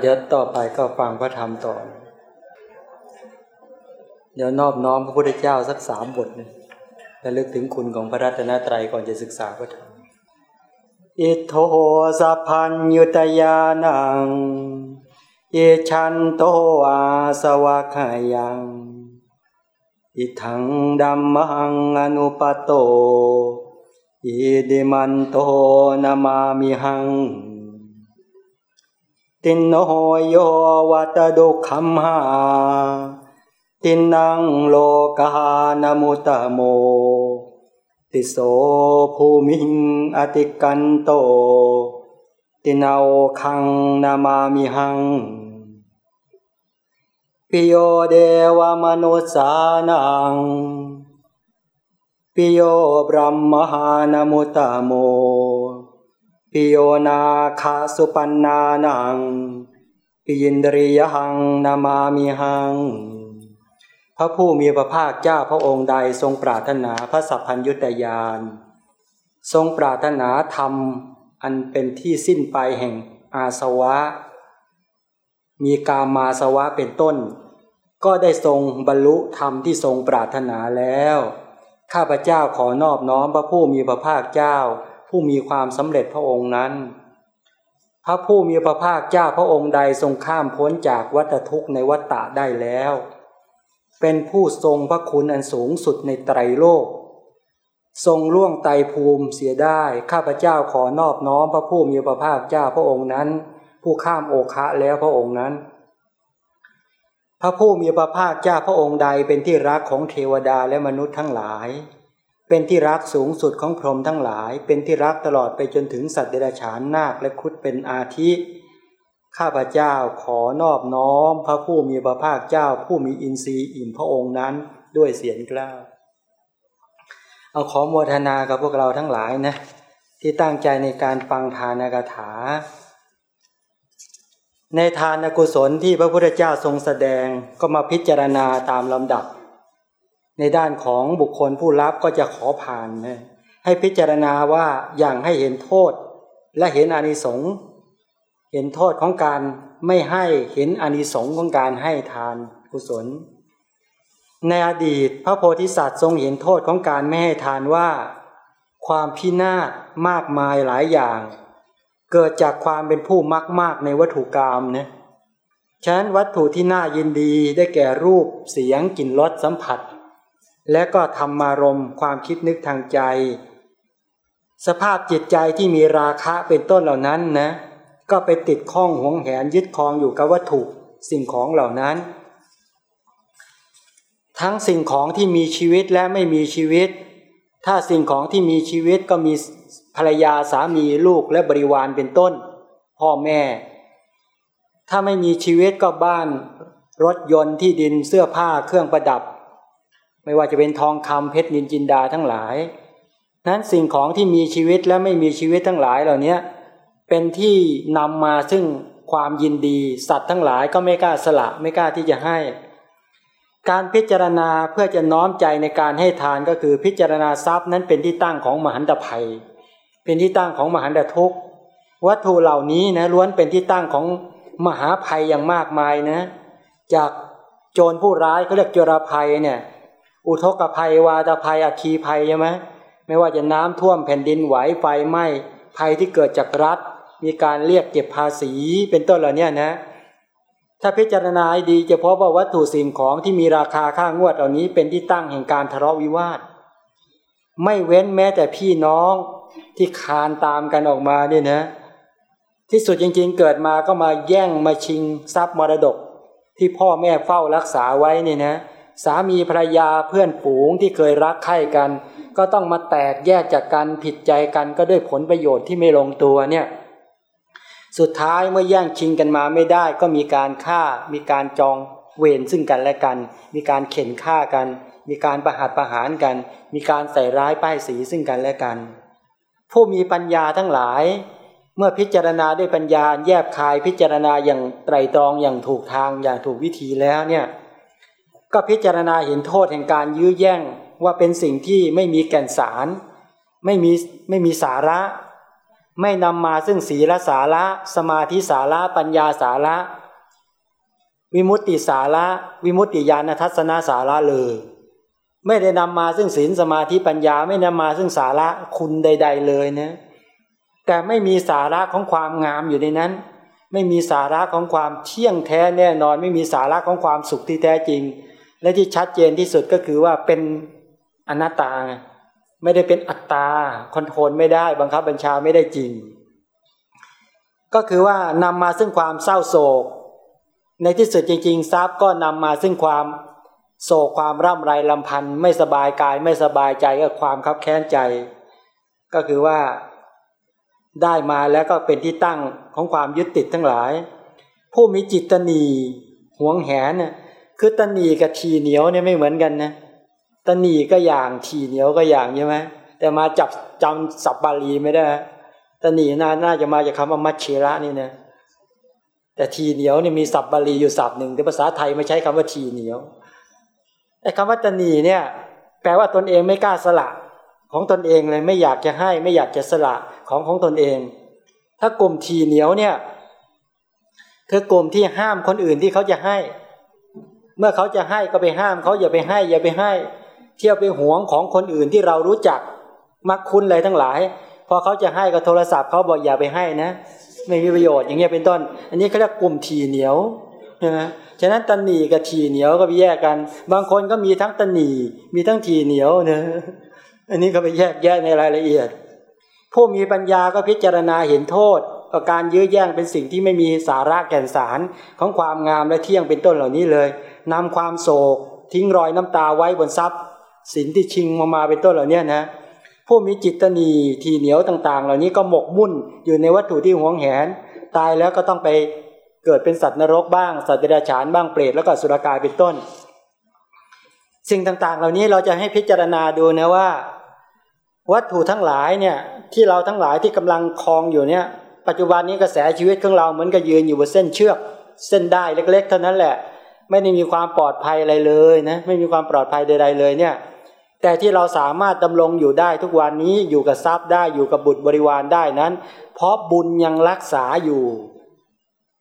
เดี๋ยวต่อไปก็ฟังพระธรรมต่อ เดี๋ยวนอบน้อมพระพุทธเจ้าสักสามบทนะและลึกถึงคุณของพระรัตนตรัยก่อนจะศึกษาพระธรรม อิโทสัพพัญยุตยานังเอชันโตอาสวะขายยัง อิทังดัมมังอนุปโตอิดิมันโตนามามิหัง ตินโนโยวัตดุคัมหาตินังโลกานมุตโม ติโสภูมิงอติกันโต ตินาคังนามามิหัง ปิโยเดวมนุสานัง ปิโยบรมมหานมุตโม ปิโยนาคาสุปันนานังปิยินดริยังนามามิหัง พระผู้มีพระภาคเจ้าพระองค์ใดทรงปรารถนาพระสัพพัญยุตยาน ทรงปรารถนาธรรมอันเป็นที่สิ้นไปแห่งอาสวะ มีกามาสวะเป็นต้น ก็ได้ทรงบรรลุธรรมที่ทรงปรารถนาแล้ว ข้าพเจ้าขอนอบน้อมพระผู้มีพระภาคเจ้า ผู้มีความสำเร็จพระองค์นั้น พระผู้มีพระภาคเจ้าพระองค์ใดทรงข้ามพ้นจากวัฏทุกข์ในวัฏฏะได้แล้ว เป็นผู้ทรงพระคุณอันสูงสุดในไตรโลก ทรงล่วงไตภูมิเสียได้ ข้าพเจ้าขอนอบน้อมพระผู้มีพระภาคเจ้าพระองค์นั้น ผู้ข้ามโอคะแล้วพระองค์นั้นพระผู้มีพระภาคเจ้าพระองค์ใดเป็นที่รักของเทวดาและมนุษย์ทั้งหลาย เป็นที่รักสูงสุดของพรหมทั้งหลาย เป็นที่รักตลอดไปจนถึงสัตว์เดรัจฉานนาคและคุดเป็นอาทิ ข้าพเจ้าขอนอบน้อม พระผู้มีพระภาคเจ้า ผู้มีอินทรีย์อิ่มพระองค์นั้นด้วยเสียงกล้าว เอาขอโมทนากับพวกเราทั้งหลายนะที่ตั้งใจในการฟังทานกถา ในทานกุศลที่พระพุทธเจ้าทรงแสดงก็มาพิจารณาตามลำดับ ในด้านของบุคคลผู้รับก็จะขอผ่านนะให้พิจารณาว่าอย่างให้เห็นโทษ และเห็นอานิสงส์เห็นโทษของการไม่ให้เห็นอานิสงส์ของการให้ทานกุศล ในอดีตพระโพธิสัตว์ทรงเห็นโทษของการไม่ให้ทานว่า ความพินาศมากมายหลายอย่าง เกิดจากความเป็นผู้มักมากในวัตถุกรรมนะฉะนั้นวัตถุที่น่ายินดีได้แก่รูปเสียงกลิ่นรสสัมผัส และก็ธรรมารมความคิดนึกทางใจ สภาพจิตใจที่มีราคะเป็นต้นเหล่านั้นนะก็ไปติดข้องหวงแหนยึดครองอยู่กับวัตถุสิ่งของเหล่านั้น ทั้งสิ่งของที่มีชีวิตและไม่มีชีวิต ถ้าสิ่งของที่มีชีวิตก็มีภรรยาสามีลูกและบริวารเป็นต้น พ่อแม่ ถ้าไม่มีชีวิตก็บ้าน รถยนต์ที่ดินเสื้อผ้าเครื่องประดับ ไม่ว่าจะเป็นทองคำเพชรนินจินดาทั้งหลาย นั้นสิ่งของที่มีชีวิตและไม่มีชีวิตทั้งหลายเหล่านี้เป็นที่นำมาซึ่งความยินดี สัตว์ทั้งหลายก็ไม่กล้าสละไม่กล้าที่จะให้ การพิจารณาเพื่อจะน้อมใจในการให้ทานก็คือพิจารณาทรัพย์นั้นเป็นที่ตั้งของมหันตภัย เป็นที่ตั้งของมหันตทุกข์ วัตถุเหล่านี้นะล้วนเป็นที่ตั้งของมหาภัยอย่างมากมายนะ จากโจรผู้ร้ายเขาเรียกโจรภัยเนี่ย อุทกภัยวาตภัยอัคีภัยใช่ไหมไม่ว่าจะน้ำท่วมแผ่นดินไหวไฟไหม้ภัยที่เกิดจากรัฐ มีการเรียกเก็บภาษีเป็นต้นเหล่านี้นะถ้าพิจารณาดีจะพบว่าวัตถุสิ่งของที่มีราคาค่างวดเหล่านี้เป็นที่ตั้งแห่งการทะเลาะวิวาท ไม่เว้นแม้แต่พี่น้องที่คานตามกันออกมาเนี่ยนะ ที่สุดจริงๆเกิดมาก็มาแย่งมาชิงทรัพย์มรดก ที่พ่อแม่เฝ้ารักษาไว้เนี่ยนะ สามีภรรยาเพื่อนฝูงที่เคยรักใคร่กัน ก็ต้องมาแตกแยกจากกันผิดใจกันก็ด้วยผลประโยชน์ที่ไม่ลงตัวเนี่ยสุดท้ายเมื่อแย่งชิงกันมาไม่ได้ ก็มีการฆ่า มีการจองเวรซึ่งกันและกัน มีการเข็นฆ่ากัน มีการประหัตประหารกัน มีการใส่ร้ายป้ายสีซึ่งกันและกัน ผู้มีปัญญาทั้งหลาย เมื่อพิจารณาด้วยปัญญาแยบคายพิจารณาอย่างไตรตรองอย่างถูกทางอย่างถูกวิธีแล้วเนี่ย ก็พิจารณาเห็นโทษแห่งการยื้อแย่งว่าเป็นสิ่งที่ไม่มีแก่นสาร ไม่มีไม่มีสาระ ไม่นำมาซึ่งศีลสาระ สมาธิสาระ ปัญญาสาระ วิมุตติสาระ วิมุตติญาณทัศนสาระเลย ไม่ได้นำมาซึ่งศีลสมาธิปัญญาไม่นำมาซึ่งสาระคุณใด ๆ เลยนะแต่ไม่มีสาระของความงามอยู่ในนั้น ไม่มีสาระของความเที่ยงแท้แน่นอน ไม่มีสาระของความสุขที่แท้จริง และที่ชัดเจนที่สุดก็คือว่าเป็นอนัตตา ไม่ได้เป็นอัตตาคอนโทรลไม่ได้บังคับบัญชาไม่ได้จริง ก็คือว่านำมาซึ่งความเศร้าโศก ในที่สุดจริง ๆ ทรัพย์ก็นำมาซึ่งความโศกความร่ำไรลำพันธ์ไม่สบายกายไม่สบายใจก็ความคับแค้นใจ ก็คือว่าได้มาแล้วก็เป็นที่ตั้งของความยึดติดทั้งหลาย ผู้มีจิตตนีหวงแหนเนี่ย คือตนีกับทีเหนียวเนี่ยไม่เหมือนกันนะตนีก็อย่างทีเหนียวก็อย่างใช่ไหมแต่มาจับจำสับบาลีไม่ได้ตนีน่าน่าจะมาจากคำว่ามัชเชระนี่นะแต่ทีเหนียวเนี่ยมีศัพท์บาลีอยู่ศัพท์หนึ่งแต่ภาษาไทยไม่ใช้คำว่าทีเหนียวไอ้คำว่าตนีเนี่ย แปลว่าตนเองไม่กล้าสละของตนเองเลยไม่อยากจะให้ไม่อยากจะสละของของตนเอง ถ้ากลุ่มทีเหนียวเนี่ยคือกลุ่มที่ห้ามคนอื่นที่เขาจะให้ เมื่อเขาจะให้ก็ไปห้ามเขาอย่าไปให้ อย่าไปให้ เที่ยวไปหวงของคนอื่นที่เรารู้จัก มักคุ้นอะไรทั้งหลาย พอเขาจะให้ก็โทรศัพท์เขาบอกอย่าไปให้นะ ไม่มีประโยชน์อย่างเงี้ยเป็นต้น อันนี้เขาเรียกกลุ่มทีเหนียวนะฉะนั้นตันหนีกับทีเหนียวก็ไปแยกกัน บางคนก็มีทั้งตันหนีมีทั้งทีเหนียวเนะอันนี้ก็ไปแยกแยะในรายละเอียด ผู้มีปัญญาก็พิจารณาเห็นโทษกับการยื้อแย่งเป็นสิ่งที่ไม่มีสาระแก่นสารของความงามและเที่ยงเป็นต้นเหล่านี้เลย นำความโศก ทิ้งรอยน้ำตาไว้บนทรัพย์สินที่ชิงมามาเป็นต้นเหล่านี้นะผู้มีจิตตนีทีเหนียวต่าง ๆ เหล่านี้ก็หมกมุ่นอยู่ในวัตถุที่หวงแหน ตายแล้วก็ต้องไปเกิดเป็นสัตว์นรกบ้าง สัตว์เดรัจฉานบ้างเปรตแล้วก็สุรกายเป็นต้น สิ่งต่างๆ เหล่านี้เราจะให้พิจารณาดูนะว่า วัตถุทั้งหลายเนี่ยที่เราทั้งหลายที่กำลังคลองอยู่เนี่ย ปัจจุบันนี้กระแสชีวิตของเราเหมือนกับยืนอยู่บนเส้นเชือก เส้นได้เล็ก ๆ เท่านั้นแหละ ไม่ได้มีความปลอดภัยอะไรเลยนะไม่มีความปลอดภัยใดๆเลยเนี่ยแต่ที่เราสามารถดำรงอยู่ได้ทุกวันนี้อยู่กับทรัพย์ได้อยู่กับบุตรบริวารได้นั้น เพราะบุญยังรักษาอยู่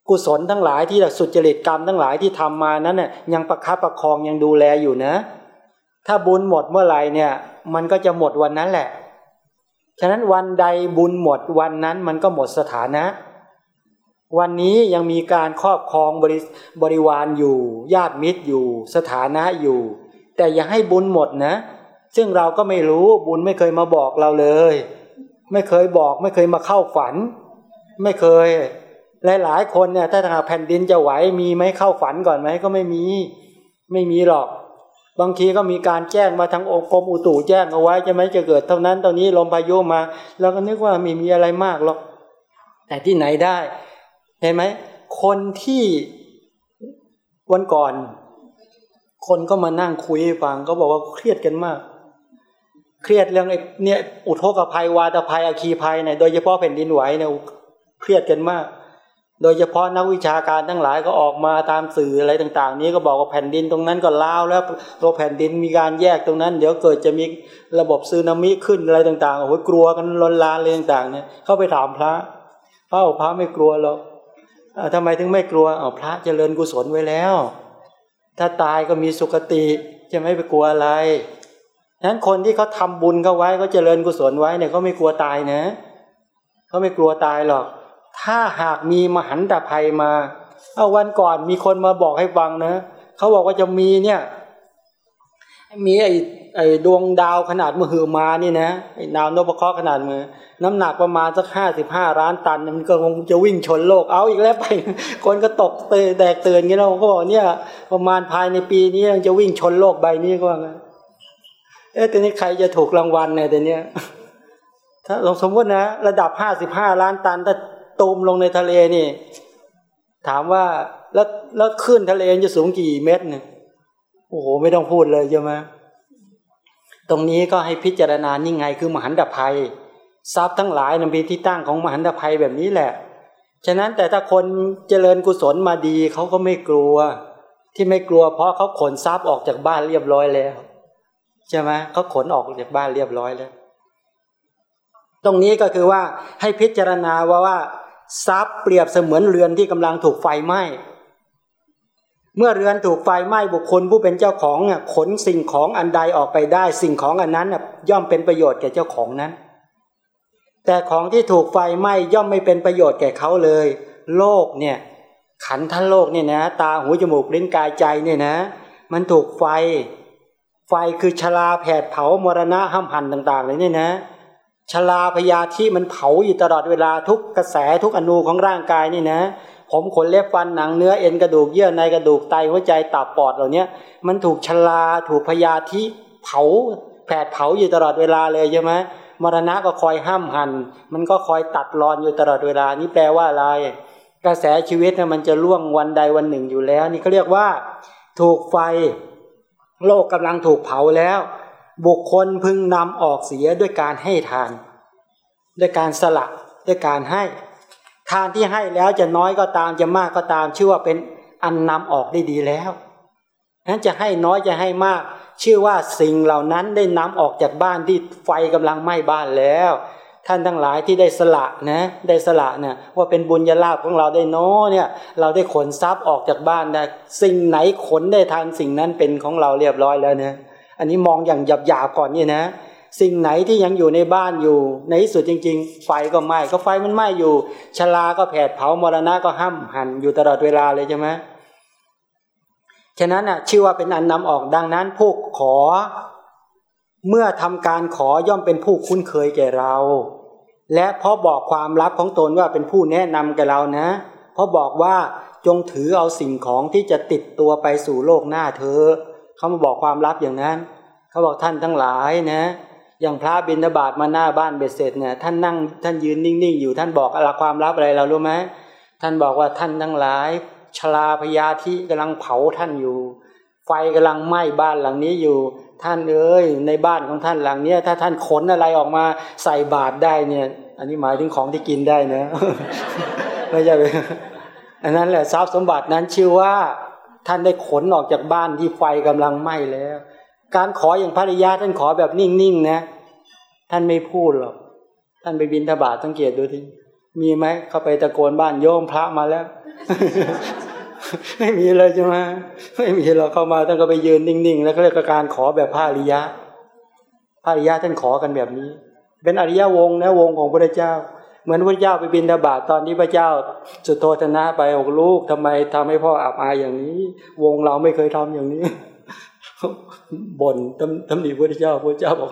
กุศลทั้งหลายที่สุจริตกรรมทั้งหลายที่ทำมานั้นเนี่ยยังประคับประคองยังดูแลอยู่นะ ถ้าบุญหมดเมื่อไหร่เนี่ย มันก็จะหมดวันนั้นแหละ ฉะนั้นวันใดบุญหมดวันนั้นมันก็หมดสถานะ วันนี้ยังมีการครอบครองบริบริวารอยู่ ญาติมิตรอยู่ สถานะอยู่ แต่อย่าให้บุญหมดนะ ซึ่งเราก็ไม่รู้บุญไม่เคยมาบอกเราเลย ไม่เคยบอกไม่เคยมาเข้าฝัน ไม่เคย หลายๆคนเนี่ยถ้าทางแผ่นดินจะไหวมีไหมเข้าฝันก่อนไหมก็ไม่มี ไม่มีหรอก บางทีก็มีการแจ้งมาทางองค์กรมอุตุแจ้งเอาไว้จะไหมจะเกิดเท่านั้นตอนนี้ลมพายุมาเราก็นึกว่าไม่มีอะไรมากหรอก แต่ที่ไหนได้ เห็นไหมคนที่วันก่อน คนก็มานั่งคุยฟังก็บอกว่าเครียดกันมาก เครียดเรื่องไอ้เนี่ยอุทกภัยวาตภัยอคีภัยเนี่ยโดยเฉพาะแผ่นดินไหวเนี่ยเครียดกันมาก โดยเฉพาะนักวิชาการทั้งหลายก็ออกมาตามสื่ออะไรต่าง ๆ นี้ก็บอกว่าแผ่นดินตรงนั้นก็ล้าวแล้วตัวแผ่นดินมีการแยกตรงนั้น เดี๋ยวเกิดจะมีระบบซึนามิขึ้นอะไรต่างๆโอ้โหกลัวกันลนลานอะไรต่างๆเนี่ยเข้าไปถามพระพระพระไม่กลัวหรอก ทำไมถึงไม่กลัวเอาพระเจริญกุศลไว้แล้ว ถ้าตายก็มีสุคติจะไม่ไปกลัวอะไรฉะนั้นคนที่เขาทาบุญเขาไว้เขาเจริญกุศลไว้เนี่ยเขาไม่กลัวตายนะเขาไม่กลัวตายหรอก ถ้าหากมีมหันตภัยมา เอาวันก่อนมีคนมาบอกให้ฟังนะเขาบอกว่าจะมีเนี่ย มีไอ้ไอ้ดวงดาวขนาดมือหือมานี่นะไอ้ดาวนพเคราะห์ขนาดมือ น้ำหนักประมาณสักห้าสิบห้าล้านตันมันก็คงจะวิ่งชนโลกเอาอีกแล้วไป คนก็ตกเตยแตกเตือนงี้แล้วก็บอกเนี่ย ประมาณภายในปีนี้จะวิ่งชนโลกใบนี้ก็ว่าไงเอ๊ะตอนนี้ใครจะถูกรางวัลเนี่ยตอนนี้ถ้าลองสมมตินะ ระดับห้าสิบห้าล้านตันถ้าตูมลงในทะเลนี่ ถามว่าแล้วแล้วขึ้นทะเลจะสูงกี่เมตรเนี่ย โอ้โหไม่ต้องพูดเลยใช่ไหมตรงนี้ก็ให้พิจารณานี่ไงคือมหันตภัย ทรัพย์ทั้งหลายนั้นเป็นที่ตั้งของมหันตภัยแบบนี้แหละ ฉะนั้นแต่ถ้าคนเจริญกุศลมาดีเขาก็ไม่กลัว ที่ไม่กลัว เพราะเขาขนทรัพย์ออกจากบ้านเรียบร้อยแล้วใช่ไหมเขาขนออกจากบ้านเรียบร้อยแล้ว ตรงนี้ก็คือว่าให้พิจารณาว่าว่าทรัพย์เปรียบเสมือนเรือนที่กำลังถูกไฟไหม้ เมื่อเรือนถูกไฟไหม้บุคคลผู้เป็นเจ้าของเนี่ยขนสิ่งของอันใดออกไปได้ สิ่งของอันนั้นย่อมเป็นประโยชน์แก่เจ้าของนั้น แต่ของที่ถูกไฟไหม้ย่อมไม่เป็นประโยชน์แก่เขาเลย โลกเนี่ยขันทั้งโลกเนี่ยนะ ตาหูจมูกลิ้นกายใจเนี่ยนะ มันถูกไฟ ไฟคือชลาแผดเผามรณะห้ามหันต่าง ๆ เลยเนี่ยนะชลาพยาธิมันเผาอยู่ตลอดเวลาทุกกระแสทุกอนูของร่างกายนี่นะ ผมขนเล็บฟันหนังเนื้อเอ็นกระดูกเยื่อในกระดูกไตหัวใจตับปอดเหล่านี้มันถูกชลาถูกพยาธิเผาแผดเผาอยู่ตลอดเวลาเลยใช่ไหมมรณะก็คอยห้ามหัน มันก็คอยตัดรอนอยู่ตลอดเวลานี่แปลว่าอะไร กระแสชีวิตนะมันจะล่วงวันใดวันหนึ่งอยู่แล้ว นี่เขาเรียกว่า ถูกไฟ โลกกำลังถูกเผาแล้ว บุคคลพึงนำออกเสียด้วยการให้ทาน ด้วยการสละด้วยการให้ ทานที่ให้แล้วจะน้อยก็ตามจะมากก็ตาม ชื่อว่าเป็นอันนำออกได้ดีแล้วนั้นจะให้น้อยจะให้มาก ชื่อว่าสิ่งเหล่านั้นได้นำออกจากบ้านที่ไฟกำลังไหม้บ้านแล้ว ท่านทั้งหลายที่ได้สละนะได้สละเนี่ยว่าเป็นบุญญาลาภของเราได้น้อเนี่ยเราได้ขนทรัพย์ออกจากบ้านได้สิ่งไหนขนได้ทานสิ่งนั้นเป็นของเราเรียบร้อยแล้วเนี่ยอันนี้มองอย่างหยาบๆก่อนนี่นะ สิ่งไหนที่ยังอยู่ในบ้านอยู่ ในที่สุดจริง ๆ ไฟก็ไหม้ก็ไฟมันไหม้อยู่ชลาก็แผดเผามรณะก็ห้ามหันอยู่ตลอดเวลาเลยใช่ไหมฉะนั้นอะชื่อว่าเป็นอันนำออกดังนั้นผู้ขอ เมื่อทำการขอย่อมเป็นผู้คุ้นเคยแก่เรา และพราะบอกความลับของตนว่าเป็นผู้แนะนำแก่เรานะพราะบอกว่าจงถือเอาสิ่งของที่จะติดตัวไปสู่โลกหน้าเธอเขามาบอกความลับอย่างนั้น เขาบอกท่านทั้งหลายนะ อย่างพระบิณฑบาตมาหน้าบ้านเบ็ดเสร็จเนี่ยท่านนั่งท่านยืนนิ่งๆอยู่ท่านบอกอะไรความลับอะไรเรารู้ไหมท่านบอกว่าท่านทั้งหลายชลาพยาธิกำลังเผาท่านอยู่ ไฟกำลังไหม้บ้านหลังนี้อยู่ ท่านเอ้ยในบ้านของท่านหลังเนี้ยถ้าท่านขนอะไรออกมาใส่บาตรได้เนี่ย อันนี้หมายถึงของที่กินได้นะไม่ใช่อันนั้นแหละทรัพย์สมบัตินั้นชื่อว่าท่านได้ขนออกจากบ้านที่ไฟกำลังไหม้แล้ว การขออย่างภริยาท่านขอแบบนิ่งๆนะ ท่านไม่พูดหรอก ท่านไปบินทบาทสังเกตดูทีมีไหมเข้าไปตะโกนบ้านโยมพระมาแล้ว ไม่มีเลยใช่ไหมไม่มีเราเข้ามาท่านก็ไปยืนนิ่งๆ แล้วก็เรียกการขอแบบพระอริยะพระอริยะท่านขอกันแบบนี้ เป็นอริยวงนะวงของพระเจ้าเหมือนพระเจ้าไปบินทบาทตอนนี้พระเจ้าสุดโทษนะไปอกลูกทำไมทำให้พ่ออับอายอย่างนี้ วงเราไม่เคยทำอย่างนี้ บ่นตำตำหนิพระเจ้าพระเจ้าบอก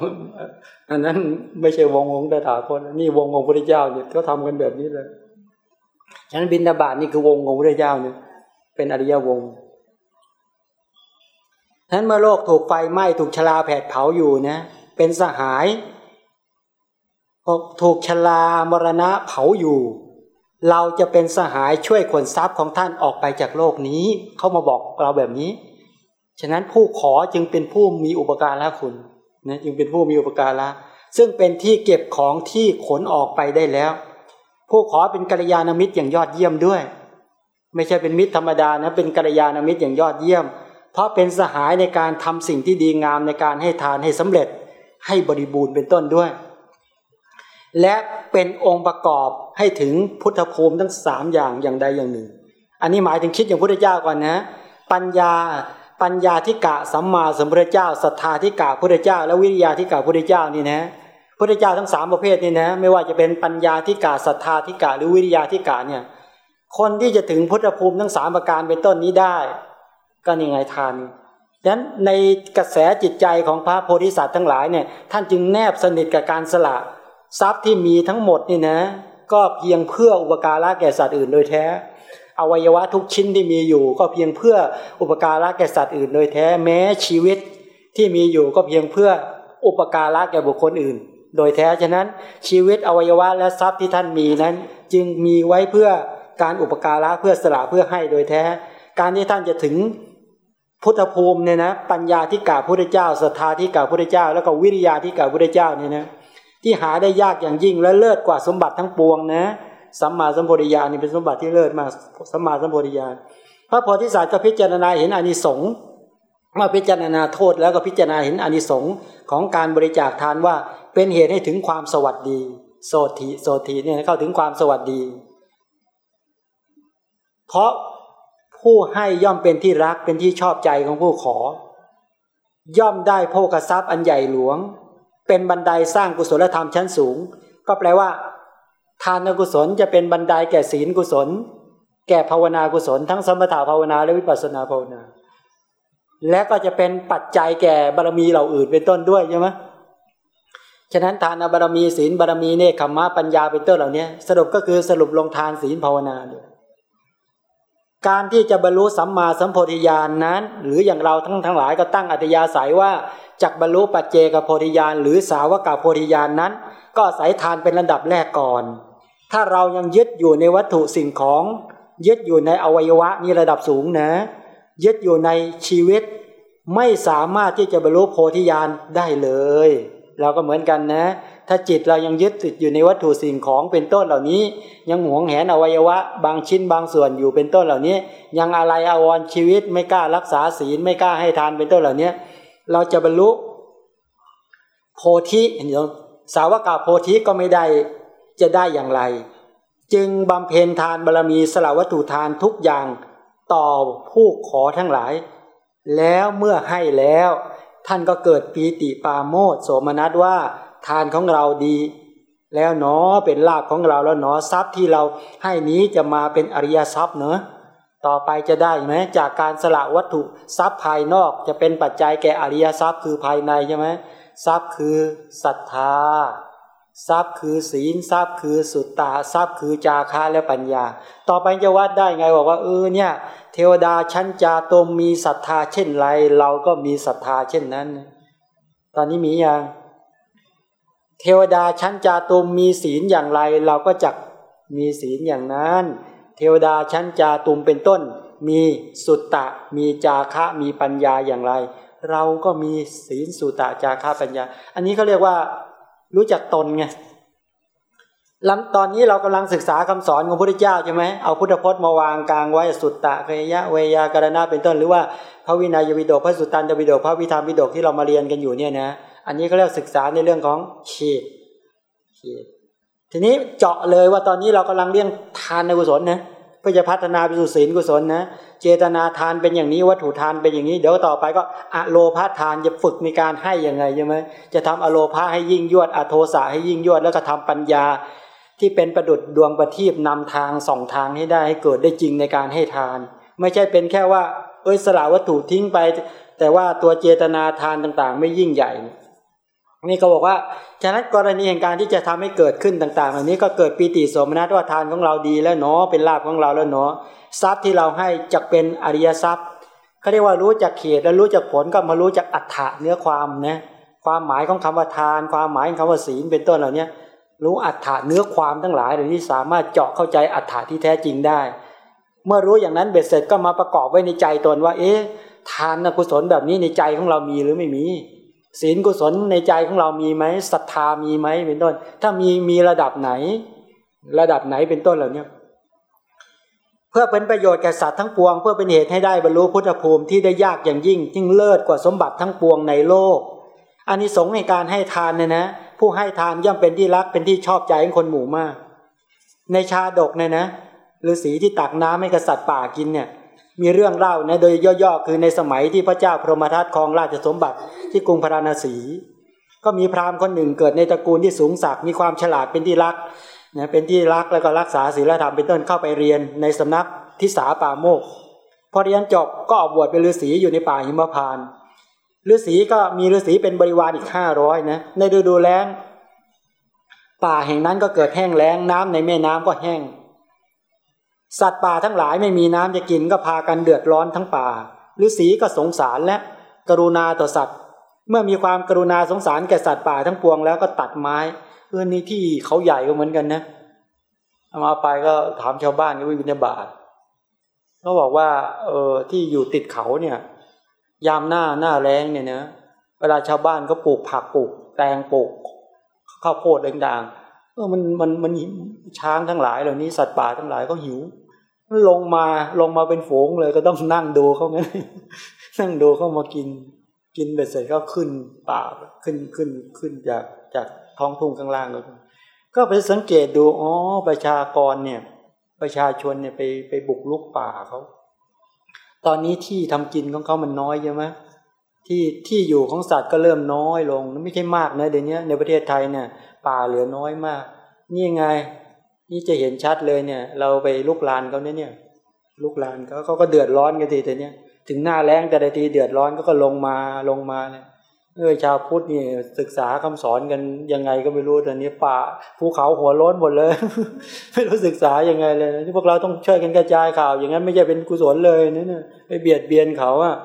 อันนั้นไม่ใช่วงของตถาคตนี่วงของพระเจ้าเนี่ยเขาทากันแบบนี้เลยฉะนั้นบินดาบาทนี่คือวงของพระเจ้าเนี่ยเป็นอริยวงฉะนั้นเมื่อโลกถูกไฟไหม้ถูกชลาแผดเผาอยู่นะเป็นสหายถูกชลามรณะเผาอยู่ เราจะเป็นสหายช่วยขนทรัพย์ของท่านออกไปจากโลกนี้ เขามาบอกเราแบบนี้ ฉะนั้นผู้ขอจึงเป็นผู้มีอุปการะคุณนะจึงเป็นผู้มีอุปการะซึ่งเป็นที่เก็บของที่ขนออกไปได้แล้ว ผู้ขอเป็นกัลยาณมิตรอย่างยอดเยี่ยมด้วย ไม่ใช่เป็นมิตรธรรมดานะเป็นกัลยาณมิตรอย่างยอดเยี่ยม เพราะเป็นสหายในการทำสิ่งที่ดีงามในการให้ทานให้สำเร็จให้บริบูรณ์เป็นต้นด้วย และเป็นองค์ประกอบให้ถึงพุทธภูมิทั้งสามอย่างอย่างใดอย่างหนึ่ง อันนี้หมายถึงคิดอย่างพุทธเจ้าก่อนนะ ปัญญา ปัญญาธิกะสัมมาสัมพุทธเจ้าศรัทธาธิกะพุทธเจ้า และวิริยาธิกะพุทธเจ้านี่นะพุทธเจ้าทั้งสามประเภทนี่นะไม่ว่าจะเป็นปัญญาธิกะศรัทธาธิกะหรือวิริยาธิกะเนี่ยคนที่จะถึงพุทธภูมิทั้งสามประการเป็นต้นนี้ได้ ก็นี่ไงทานดังนั้นในกระแสจิตใจของพระโพธิสัตว์ทั้งหลายเนี่ยท่านจึงแนบสนิทกับการสละทรัพย์ที่มีทั้งหมดนี่นะ ก็เพียงเพื่ออุปการะแก่สัตว์อื่นโดยแท้ อวัยวะทุกชิ้นที่มีอยู่ ก็เพียงเพื่ออุปการะแก่สัตว์อื่นโดยแท้แม้ชีวิตที่มีอยู่ก็เพียงเพื่ออุปการะแก่บุคคลอื่น โดยแท้ฉะนั้นชีวิตอวัยวะและทรัพย์ที่ท่านมีนั้น จึงมีไว้เพื่อการอุปการะเพื่อสละเพื่อให้โดยแท้ การที่ท่านจะถึงพุทธภูมิเนี่ยนะปัญญาที่กาพุทธเจ้าศรัทธาที่กาพุทธเจ้า แล้วก็วิริยาที่กาพุทธเจ้าเนี่ยนะที่หาได้ยากอย่างยิ่งและเลิศกว่าสมบัติทั้งปวงนะ สัมมาสัมโพธิญาณนี่เป็นสมบัติที่เลิศมากสัมมาสัมโพธิญาณพระโพธิสัตว์ก็พิจารณาเห็นอานิสงส์เมื่อพิจารณาโทษแล้วก็พิจารณาเห็นอานิสงส์ของการบริจาคทานว่าเป็นเหตุให้ถึงความสวัสดี โสถีโสถีเนี่ยเข้าถึงความสวัสดี เพราะผู้ให้ย่อมเป็นที่รักเป็นที่ชอบใจของผู้ขอ ย่อมได้โภกทรัพย์อันใหญ่หลวง เป็นบันไดสร้างกุศลธรรมชั้นสูง ก็แปลว่า ทานกุศลจะเป็นบันไดแก่ศีลกุศล แก่ภาวนากุศล ทั้งสมถะภาวนาและวิปัสสนาภาวนา และก็จะเป็นปัจจัยแก่บารมีเหล่าอื่นเป็นต้นด้วยใช่ไหมฉะนั้นทานบารมีศีลบารมีเนคขมะปัญญาเป็นต้นเหล่านี้สรุปก็คือสรุปลงทานศีลภาวนาด้วยการที่จะบรรลุสัมมาสัมโพธิญาณนนั้น หรืออย่างเราทั้งทั้งหลายก็ตั้งอัตยาศัยว่าจักบรรลุปัจเจกโพธิญาณหรือสาวกโพธิญาณนนั้น ก็สายทานเป็นระดับแรกก่อน ถ้าเรายังยึดอยู่ในวัตถุสิ่งของ ยึดอยู่ในอวัยวะนี่ระดับสูงนะ ยึดอยู่ในชีวิต ไม่สามารถที่จะบรรลุโพธิญาณได้เลย เราก็เหมือนกันนะ ถ้าจิตเรายังยึดติดอยู่ในวัตถุสิ่งของเป็นต้นเหล่านี้ ยังหวงแหนอวัยวะ บางชิ้นบางส่วนอยู่เป็นต้นเหล่านี้ ยังอะไรอาวรชีวิตไม่กล้ารักษาศีลไม่กล้าให้ทานเป็นต้นเหล่านี้เราจะบรรลุโพธิสาวกาโพธิก็ไม่ได้ จะได้อย่างไร จึงบำเพ็ญทานบารมีสละวัตถุทานทุกอย่างต่อผู้ขอทั้งหลาย แล้วเมื่อให้แล้ว ท่านก็เกิดปีติปาโมดโสมนัสว่าทานของเราดี แล้วเนาะเป็นลาภของเราแล้วเนาะทรัพย์ที่เราให้นี้จะมาเป็นอริยทรัพย์เนาะต่อไปจะได้ไหมจากการสละวัตถุทรัพย์ภายนอกจะเป็นปัจจัยแก่อริยทรัพย์คือภายในใช่ไหมทรัพย์คือศรัทธา ทรัพย์คือศีลทรัพย์คือสุตตาทรัพย์คือจาคะและปัญญา ต่อไปจะวัดได้ไงบอกว่าเออเนี่ย เทวดาชั้นจาตมมีศรัทธาเช่นไร เราก็มีศรัทธาเช่นนั้น ตอนนี้มีอย่างเทวดาชั้นจาตุมมีศีลอย่างไร เราก็จักมีศีลอย่างนั้น เทวดาชั้นจาตุมเป็นต้น มีสุตตะ มีจาคะมีปัญญาอย่างไร เราก็มีศีลสุตตะจาคะปัญญา อันนี้เขาเรียกว่า รู้จักตนไงลำตอนนี้เรากำลังศึกษาคำสอนของพระพุทธเจ้าใช่ไหมเอาพุทธพจน์มาวางกลางไว้สุตตะเคยะเวยาการณะเป็นต้นหรือว่าพระวินัยวิโดกพระสุตตันตวิโดกพระวิธรรมวิโดกที่เรามาเรียนกันอยู่เนี่ยนะ อันนี้เขาเรียกศึกษาในเรื่องของขตเขตทีนี้เจาะเลยว่าตอนนี้เรากำลังเรียงทานในกุศลนะเพื่อจะพัฒนาไปสู่ศีลกุศลนะ เจตนาทานเป็นอย่างนี้วัตถุทานเป็นอย่างนี้ เดี๋ยวต่อไปก็อะโลพาทานจะฝึกในการให้ยังไงใช่ไหมจะทำอโลพาให้ยิ่งยวดอโทสะให้ยิ่งยวดแล้วก็ทำปัญญา ที่เป็นประดุดดวงประทีปนำทางสองทางให้ได้ให้เกิดได้จริงในการให้ทาน ไม่ใช่เป็นแค่ว่า เอ้ยสละวัตถุทิ้งไป แต่ว่าตัวเจตนาทานต่างๆ ไม่ยิ่งใหญ่ นี่เขาบอกว่า ฉะนั้นกรณีแห่งการที่จะทำให้เกิดขึ้นต่างๆเหล่านี้ก็เกิดปีติโสมนัสว่าทานของเราดีแล้วเนาะเป็นลาภของเราแล้วเนาะทรัพย์ที่เราให้จะเป็นอริยทรัพย์เขาเรียกว่ารู้จักเขตและรู้จักผลก็มารู้จักอัฏฐะเนื้อความนะความหมายของคำว่าทาน ความหมายของคำว่าศีลเป็นต้นเหล่านี้รู้อัฏฐะเนื้อความทั้งหลายเหล่านี้สามารถเจาะเข้าใจอัฏฐะที่แท้จริงได้ เมื่อรู้อย่างนั้นเบ็ดเสร็จก็มาประกอบไว้ในใจตนว่า เอ๊ะทานกุศลแบบนี้ในใจของเรามีหรือไม่มี ศีลกุศลในใจของเรามีไหมศรัทธามีไหมเป็นต้น ถ้ามีมีระดับไหน ระดับไหนเป็นต้นเหล่านี้เพื่อเป็นประโยชน์แก่สัตว์ทั้งปวง เพื่อเป็นเหตุให้ได้บรรลุพุทธภูมิที่ได้ยากอย่างยิ่งยิ่งเลิศกว่าสมบัติทั้งปวงในโลกอันนี้สงในการให้ทานเนี่ยนะ ผู้ให้ทานย่อมเป็นที่รักเป็นที่ชอบใจของคนหมู่มาก ในชาดกเนี่ยนะฤาษีที่ตักน้ำให้กษัตริย์ป่ากินเนี่ยมีเรื่องเล่านะโดยย่อๆคือในสมัยที่พระเจ้าพรหมทัตครองราชสมบัติ ที่กรุงพาราณสี ก็มีพราหมณ์คนหนึ่งเกิดในตระกูลที่สูงศักดิ์มีความฉลาดเป็นที่รักนะเป็นที่รักแล้วก็รักษาศีลธรรมเป็นต้นเข้าไปเรียนในสำนักทิสาป่าโมกพอเรียนจบก็ออกบวชเป็นฤาษีอยู่ในป่าหิมพานฤาษีก็มีฤาษีเป็นบริวารอีกห้าร้อยนะในฤดูแล้ง ป่าแห่งนั้นก็เกิดแห้งแล้งน้ำในแม่น้ำก็แห้ง สัตว์ป่าทั้งหลายไม่มีน้ำจะกินก็พากันเดือดร้อนทั้งป่าฤาษีก็สงสารและกรุณาต่อสัตว์ เมื่อมีความกรุณาสงสารแก่สัตว์ป่าทั้งปวงแล้วก็ตัดไม้เออนี่ที่เขาใหญ่ก็เหมือนกันนะเอามาไปก็ถามชาวบ้านก็วิบินบาตเขาบอกว่า เออที่อยู่ติดเขาเนี่ย ยามหน้าหน้าแรงเนี่ยนะเวลาชาวบ้านก็ปลูกผักปลูก แตงปลูกข้าวโพดต่างๆเออมันมันมันช้างทั้งหลายเหล่านี้สัตว์ป่าทั้งหลายก็หิวลงมาลงมาเป็นฝูงเลยก็ต้องนั่งดูเขาไงนั่งดูเขามากิน กินเบ็ดเสร็จก็ขึ้นป่าขึ้นขึ้นขึ้นจากจากท้องทุ่งข้างล่างเลยก็ไปสังเกตดูอ๋อประชากรเนี่ย ประชาชนเนี่ยไปไปบุกลุกป่าเขาตอนนี้ที่ทำกินของเขามันน้อยใช่ไหมที่ที่อยู่ของสัตว์ก็เริ่มน้อยลงไม่ใช่มากนะเดี๋ยวนี้ในประเทศไทยเนี่ย ป่าเหลือน้อยมาก นี่ไง นี่จะเห็นชัดเลยเนี่ย เราไปลุกลานเขาเนี่ยลุกลานเขาเขาก็เดือดร้อนกันทีแต่เนี้ย ถึงหน้าแรงแต่ละทีเดือดร้อนก็ก็ลงมาลงมาเนี่ยเออชาวพุทธนี่ศึกษาคำสอนกันยังไงก็ไม่รู้แต่นี้ป่าภูเขาหัวโล้นหมดเลย ไม่รู้ศึกษายังไงเลยที่พวกเราต้องช่วยกันกระจายข่าว อย่างนั้นไม่ใช่เป็นกุศลเลยนี่นะไปเบียดเบียนเขาอะ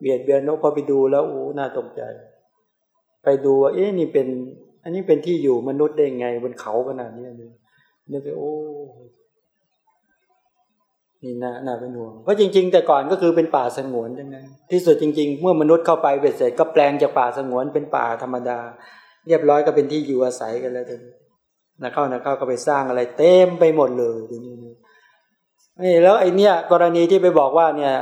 เบียดเบียนนกพอไปดูแล้วโอ้น่าตกใจ ไปดูว่าเอ๊ะนี่เป็น อันนี้เป็นที่อยู่มนุษย์ได้ไงบนเขาขนาดนี้เลยนึกไปโอ้ นี่น่าน่าเป็นห่วงเพราะจริง ๆ แต่ก่อนก็คือเป็นป่าสงวนจังไงที่สุดจริง ๆ เมื่อมนุษย์เข้าไปเบ็ดเสร็จก็แปลงจากป่าสงวนเป็นป่าธรรมดา เรียบร้อยก็เป็นที่อยู่อาศัยกันแล้วทีนี้นะเข้านะเข้าก็ไปสร้างอะไรเต็มไปหมดเลยทีนี้นี่แล้วไอ้นี่กรณีที่ไปบอกว่าเนี่ย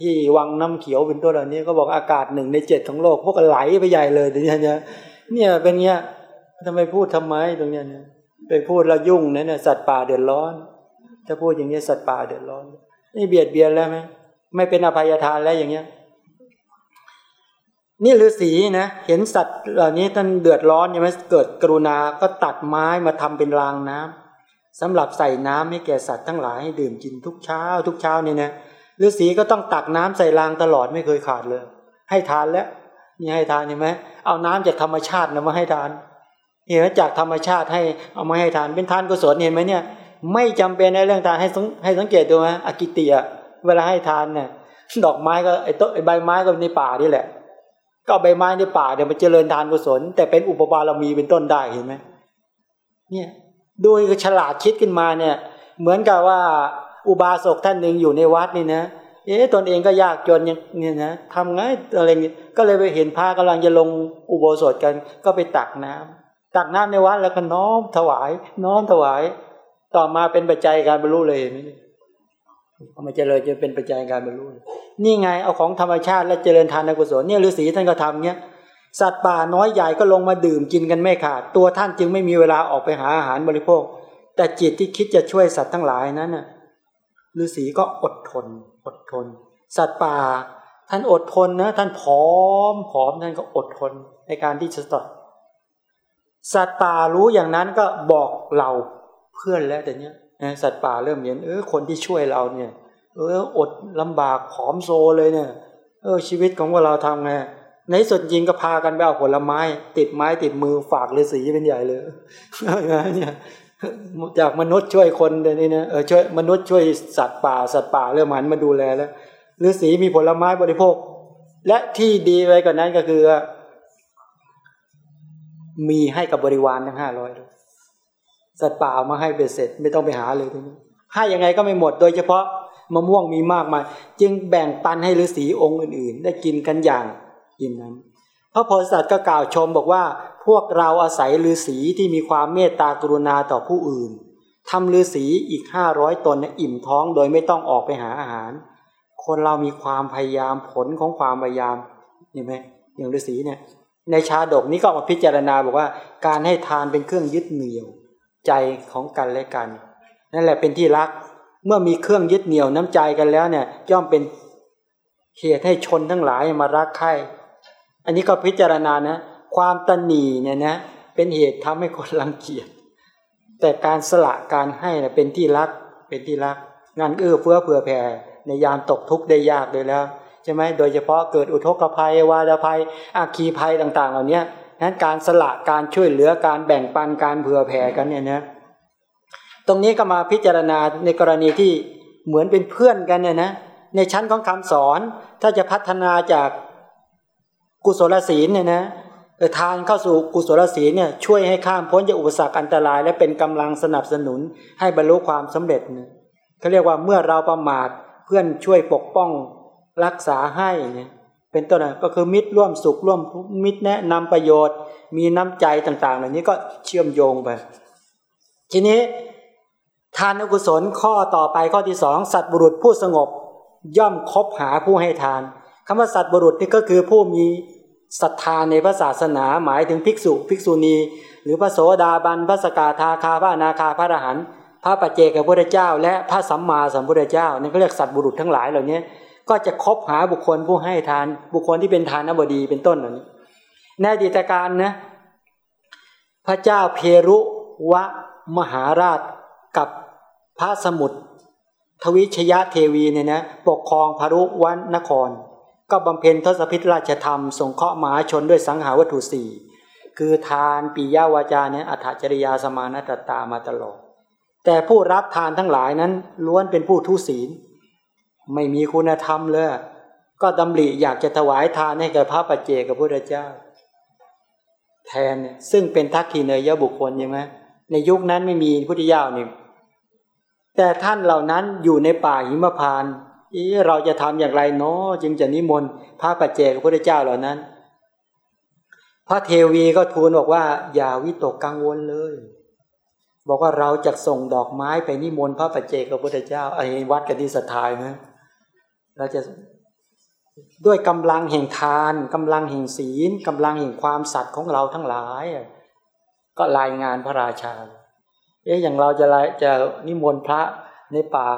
ที่วังน้ำเขียวเป็นตัวเหล่านี้ก็บอกอากาศหนึ่งในเจ็ดของโลก พวกไหลไปใหญ่เลยทีนี้เนี่ยเนี่ยเป็นเงี้ยทำไมพูดทำไมตรงเนี้ยเนี่ยไปพูดแล้วยุ่งนะเนี่ยสัตว์ป่าเดือดร้อน ถ้าพูดอย่างนี้สัตว์ป่าเดือดร้อนนี่เบียดเบียนแล้วไหมไม่เป็นอภัยทานแล้วอย่างเงี้ย นี่ฤาษีนะเห็นสัตว์เหล่านี้ท่านเดือดร้อนใช่ไหมเกิดกรุณาก็ตัดไม้มาทำเป็นรางน้ำสำหรับใส่น้ำให้แก่สัตว์ทั้งหลายให้ดื่มกินทุกเช้า ทุกเช้านี่นะฤาษีก็ต้องตักน้ำใส่รางตลอดไม่เคยขาดเลย ให้ทานแล้วนี่ให้ทานเห็นไหมเอาน้ำจากธรรมชาตินะมาให้ทานเห็นไหมจากธรรมชาติให้เอามาให้ทานเป็นทานกุศลเห็นไหมเนี่ย ไม่จำเป็นในเรื่องทานให้ให้สังเกตดูนะอากิติอะเวลาให้ทานเนี่ยดอกไม้ก็ไอ้ต้นใบไม้ก็ในป่านี่แหละ ก็ใบไม้ในป่าเดี๋ยวมันเจริญทานกุศล แต่เป็นอุปบารมีเป็นต้นได้เห็นไหมเนี่ยโดยฉลาดคิดขึ้นมาเนี่ย เหมือนกับว่าอุบาสกท่านหนึ่งอยู่ในวัดนี่นะเอ๊ะตนเองก็ยากจนเนี่ยนะทำไงอะไรเงี้ยก็เลยไปเห็นพระกำลังจะลงอุโบสถกัน ก็ไปตักน้ำตักน้ำในวัดแล้วก็น้อมถวาย น้อมถวาย ต่อมาเป็นปัจจัยการบรรลุเลยนี่เอามาเจริญจะเป็นปัจจัยการบรรลุนี่ไงเอาของธรรมชาติและเจริญทานกุศลเนี่ยฤาษีท่านก็ทำเนี้ยสัตว์ป่าน้อยใหญ่ก็ลงมาดื่มกินกันไม่ขาด ตัวท่านจึงไม่มีเวลาออกไปหาอาหารบริโภค แต่จิตที่คิดจะช่วยสัตว์ทั้งหลายนั้นน่ะฤาษีก็อดทน อดทน สัตว์ป่า ท่านอดทนนะ ท่านผอมผอมท่านก็อดทนในการที่จะต่อสัตว์ป่ารู้อย่างนั้นก็บอกเรา เพื่อนแล้วแต่เนี้ยสัตว์ป่าเริ่มเห็นเออคนที่ช่วยเราเนี่ย เอออดลำบากผอมโซเลยเนี่ย เออชีวิตของพวกเราทำไงในส่วนจริงก็พากันไปเอาผลไม้ ติดไม้ติดมือฝากฤาษีเป็นใหญ่เลยเนี่ยจากมนุษย์ช่วยคนเดี๋ยวนี้นะเออช่วยมนุษย์ช่วยสัตว์ป่า สัตว์ป่าเริ่มหันมาดูแลแล้วฤาษีมีผลไม้บริโภค และที่ดีไว้กว่านนั้นก็คือ มีให้กับบริวารทั้งห้าร้อย สัตว์ป่ามาให้เบ็ดเสร็จไม่ต้องไปหาเลยทีนี้ให้ยังไงก็ไม่หมดโดยเฉพาะมะม่วงมีมากมายจึงแบ่งปันให้ฤาษีองค์อื่น ๆ ได้กินกันอย่างอิ่มนั้นพระโพธิสัตว์ก็กล่าวชมบอกว่า พวกเราอาศัยฤาษีที่มีความเมตตากรุณาต่อผู้อื่นทำฤาษีอีกห้าร้อยตนนอิ่มท้องโดยไม่ต้องออกไปหาอาหาร คนเรามีความพยายามผลของความพยายามเห็นไหมอย่างฤาษีเนี่ยในชาดกนี้ก็มาพิจารณาบอกว่า การให้ทานเป็นเครื่องยึดเหนี่ยว ใจของกันและกัน นั่นแหละเป็นที่รัก เมื่อมีเครื่องยึดเหนี่ยวน้ำใจกันแล้วเนี่ยย่อมเป็นเหตุให้ชนทั้งหลายมารักใคร่อันนี้ก็พิจารณานะ ความตนีเนี่ยนะ เป็นเหตุทำให้คนรังเกียจแต่การสละการให้เนะเป็นที่รักเป็นที่รัก งานเอื้อเฟื้อเผื่อแผ่ในยามตกทุกข์ได้ยากเลยแล้วใช่ไหมโดยเฉพาะเกิดอุทกภัย วาดภัยอาคีภัยต่าง ๆ เหล่านี้ นั้นการสละการช่วยเหลือการแบ่งปันการเผื่อแผ่กันเนี่ยนะตรงนี้ก็มาพิจารณาในกรณีที่เหมือนเป็นเพื่อนกันเนี่ยนะในชั้นของคำสอนถ้าจะพัฒนาจากกุศลศีลเนี่ยนะทานเข้าสู่กุศลศีลเนี่ยช่วยให้ข้ามพ้นจากอุปสรรคอันตราย และเป็นกำลังสนับสนุนให้บรรลุความสำเร็จเนี่ยเขาเรียกว่าเมื่อเราประมาทเพื่อนช่วยปกป้องรักษาให้เนี่ย เป็นต้นก็คือมิตรร่วมสุขร่วมมิตรแนะนำประโยชน์ มีน้ำใจต่างๆเหล่านี้ก็เชื่อมโยงไป ทีนี้ทานกุศลข้อต่อไปข้อที่สองสัตบุรุษผู้สงบ ย่อมคบหาผู้ให้ทานคำว่าสัตบุรุษนี่ก็คือผู้มีศรัทธาในพระศาสนาหมายถึงภิกษุภิกษุณี หรือพระโสดาบันพระสกาทาคาพระนาคาพระอรหันต์พระปัจเจกพระพุทธเจ้า และพระสัมมาสัมพุทธเจ้านั่ก็เรียกสัตบุรุษทั้งหลายเหล่านี้ ก็จะคบหาบุคคลผู้ให้ทาน บุคคลที่เป็นทานบดีเป็นต้นเหล่านี้ในอดีตการนะพระเจ้าเพรุวะมหาราชกับพระสมุทรทวิชยะเทวีเนี่ยนะปกครองพารุวันนคร ก็บำเพ็ญทศพิธราชธรรม สงเคราะห์มหาชนด้วยสังหาวัตถุสี่คือทานปียาวาจาเนี่ยอัฏฐจริยาสมานตตามาตลอดแต่ผู้รับทานทั้งหลายนั้นล้วนเป็นผู้ทุศีล ไม่มีคุณธรรมเลย ก็ดำริอยากจะถวายทานให้แก่พระปัจเจกับพระเจ้า แทนเนี่ยซึ่งเป็นทักขีเนยยบุคคลใช่ไหมในยุคนั้นไม่มีพุทธเจ้านี่แต่ท่านเหล่านั้นอยู่ในป่าหิมพานอีเราจะทำอย่างไรเนาะจึงจะนิมนต์พระปัจเจกพระพุทธเจ้าเหล่านั้น พระเทวีก็ทูลบอกว่า อย่าวิตกกังวลเลย บอกว่าเราจะส่งดอกไม้ไปนิมนต์พระปัจเจกพระพุทธเจ้าไอ้วัดกันที่ศรัทธาไหม เราจะด้วยกำลังแห่งทานกำลังแห่งศีลกำลังแห่งความสัตย์ของเราทั้งหลาย ก็รายงานพระราชา เอ๊ะอย่างเราจะจะนิมนต์พระในป่า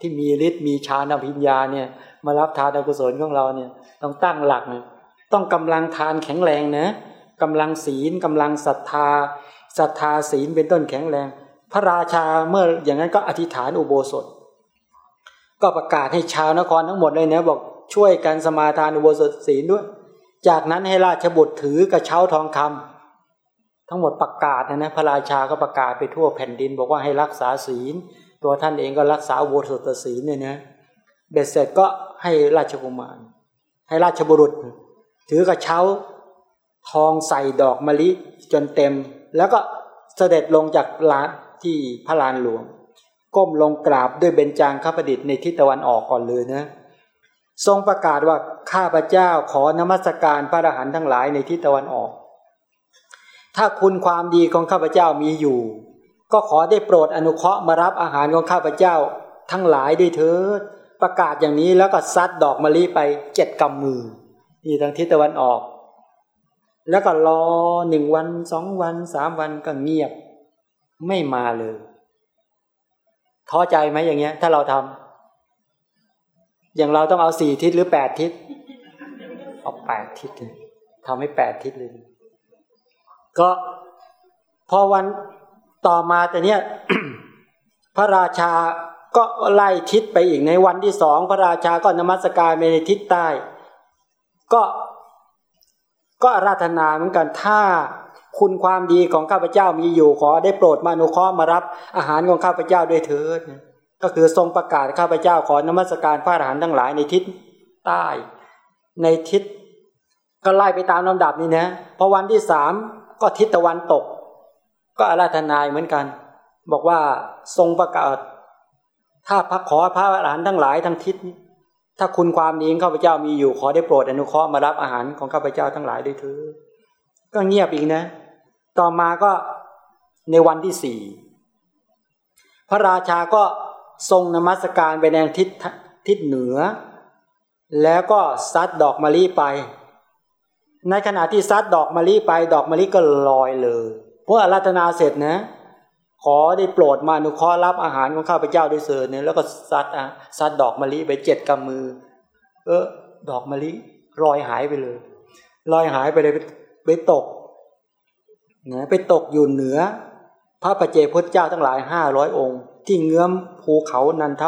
ที่มีฤทธิ์มีฌานอภิญญาเนี่ยมารับทานกุศลของเราเนี่ยต้องตั้งหลักต้องกำลังทานแข็งแรงนะกำลังศีลกำลังศรัทธาศรัทธาศีลเป็นต้นแข็งแรง พระราชาเมื่ออย่างนั้นก็อธิษฐานอุโบสถ ก็ประกาศให้ชาวนครทั้งหมดเลยนะบอกช่วยกันสมาทานอุโบสถศีลด้วย จากนั้นให้ราชบุตรถือกระเช้าทองคำทั้งหมดประกาศนะนะพระราชาก็ประกาศไปทั่วแผ่นดิน บอกว่าให้รักษาศีล ตัวท่านเองก็รักษาอุโบสถศีลเนี่ยนะเบ็ดเสร็จก็ให้ราชกุมาร ให้ราชบุรุษ ถือกระเช้าทองใส่ดอกมะลิจนเต็ม แล้วก็เสด็จลงจากลานที่พระลานหลวง ก้มลงกราบด้วยเบญจางคประดิษฐ์ในทิศตะวันออกก่อนเลยนะ ทรงประกาศว่าข้าพเจ้าขอนมัสการพระอรหันต์ทั้งหลายในทิศตะวันออก ถ้าคุณความดีของข้าพเจ้ามีอยู่ ก็ขอได้โปรดอนุเคราะห์มารับอาหารของข้าพเจ้าทั้งหลายด้วยเถิดประกาศอย่างนี้แล้วก็ซัดดอกมะลิไปเจ็ดกำมือนี่ทางทิศตะวันออก แล้วก็รอหนึ่งวันสองวันสามวันก็เงียบ ไม่มาเลย ท้อใจไหมอย่างเงี้ย ถ้าเราทำอย่างเราต้องเอาสี่ทิศหรือแปดทิศเอาแปดทิศทำให้แปดทิศเลย ก็พอวันต่อมาแต่เนี้ยพระราชาก็ไล่ทิศไปอีกในวันที่สองพระราชาก็นมัสการไปในทิศใต้ ก็ก็อาราธนาเหมือนกันถ้า คุณความดีของข้าพเจ้ามีอยู่ขอได้โปรดมานุเคราะห์มารับอาหารของข้าพเจ้าด้วยเถิดก็คือทรงประกาศข้าพเจ้าขอนมัสการพระอรหันต์ทั้งหลายในทิศใต้ ในทิศ ก็ไล่ไปตามลำดับนี้นะพอวันที่สามก็ทิศตะวันตก ก็อาราธนาเหมือนกัน บอกว่าทรงประกาศ ถ้าพระขอพระอรหันต์ทั้งหลายทั้งทิศ ถ้าคุณความดีของข้าพเจ้ามีอยู่ขอได้โปรดอนุเคราะห์มารับอาหารของข้าพเจ้าทั้งหลายด้วยเถิดก็เงียบอีกนะ ต่อมาก็ในวันที่สี่พระราชาก็ทรงนมัสการไปแนทิศทิศเหนือ แล้วก็ซัดดอกมะลิไป ในขณะที่ซัดดอกมะลิไป ดอกมะลิก็ลอยเลยเพราะอาราธนาเสร็จนะ ขอได้โปรดมานุเคราะห์รับอาหารของข้าพเจ้าด้วยเสิเนี่ยแล้วก็ซัดอะซัดดอกมะลิไปเจ็ดกำมือ เออ ดอกมะลิลอยหายไปเลยลอยหายไปเลยไปตก นะไปตกอยู่เหนือ พระประเจพุทธเจ้าทั้งหลายห้าร้อยองค์ ที่เงื้อมภูเขานันท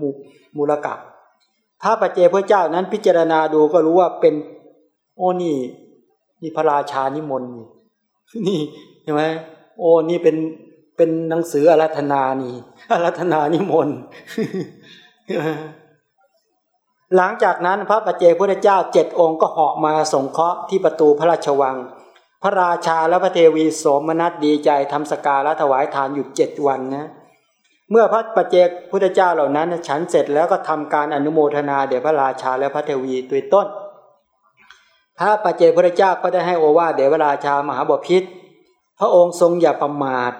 มูมูลกะพระประเจพุทธเจ้านั้นพิจารณาดูก็รู้ว่าเป็นโอ้นี่นี่พระราชานิมนต์นี่ใช่ไหมโอ้นี่เป็นเป็นหนังสืออารัธนานี่อารัธนานิมนต์หลังจากนั้นพระปัจเจกพุทธเจ้าเจ็ดองค์ก็เหาะมาสงเคราะห์ที่ประตูพระราชวัง พระราชาและพระเทวีโสมนัสดีใจทำสการะถวายทานอยู่เจ็ดวันนะเมื่อพระปัจเจกพุทธเจ้าเหล่านั้น ฉันเสร็จแล้วก็ทำการอนุโมทนาเดชพระราชาและพระเทวีตัวต้น พระปัจเจกพุทธเจ้าก็ได้ให้โอวาเดชพระราชามหาบพิษพระองค์ทรงอย่าประมาท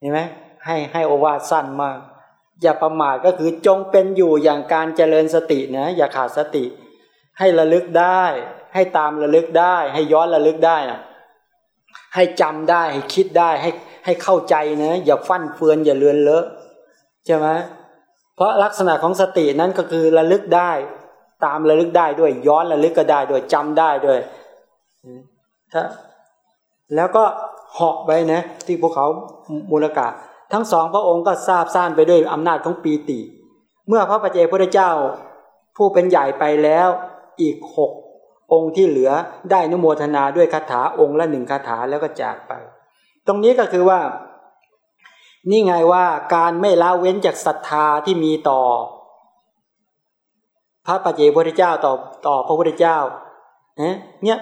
เห็นไหมให้ให้โอวาสั้นมาก อย่าประมาทก็คือจงเป็นอยู่อย่างการเจริญสตินะอย่าขาดสติ ให้ระลึกได้ ให้ตามระลึกได้ ให้ย้อนระลึกได้นะให้จำได้ให้คิดได้ให้ให้เข้าใจนะ อย่าฟั่นเฟือนอย่าเลือนเลอะใช่ไหมเพราะลักษณะของสตินั้นก็คือระลึกได้ ตามระลึกได้ด้วยย้อนระลึกก็ได้ด้วยจำได้ด้วยถ้าแล้วก็เหาะไปนะ ที่ภูเขามูลกาทั้งสองพระองค์ก็ทราบซ่านไปด้วยอำนาจของปีติ เมื่อพระปเจพระเจ้า ผู้เป็นใหญ่ไปแล้วอีกหก องค์ที่เหลือได้นุโมทนาด้วยคาถาองค์ละหนึ่งคาถาแล้วก็จากไป ตรงนี้ก็คือว่า นี่ไงว่าการไม่ละเว้นจากศรัทธาที่มีต่อ พระปัจเจพระเจ้าต่อต่อพระพุทธเจ้าเนี่ย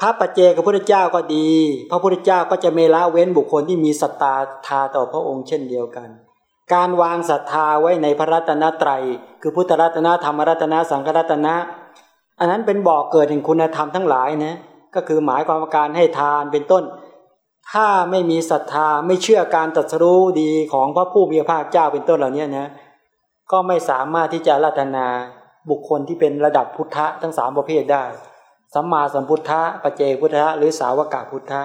พระปัจเจกพระพุทธเจ้าก็ดี พระพุทธเจ้าก็จะไม่ละเว้นบุคคลที่มีศรัทธาทาต่อพระองค์เช่นเดียวกัน การวางศรัทธาไว้ในพระรัตนตรัย คือพุทธรัตนธรรมรัตนสังฆรัตนะ อันนั้นเป็นบ่อกเกิดแห่งคุณธรรมทั้งหลายนะก็คือหมายความว่าการให้ทานเป็นต้น ถ้าไม่มีศรัทธาไม่เชื่อการตรัสรู้ดีของพระผู้มีพระภาคเจ้าเป็นต้นเหล่านี้นะก็ไม่สามารถที่จะรัตนาบุคคลที่เป็นระดับพุทธะทั้งสามประเภทได้สัมมาสัมพุทธะปเจพุทธะหรือสาวกาพุทธะ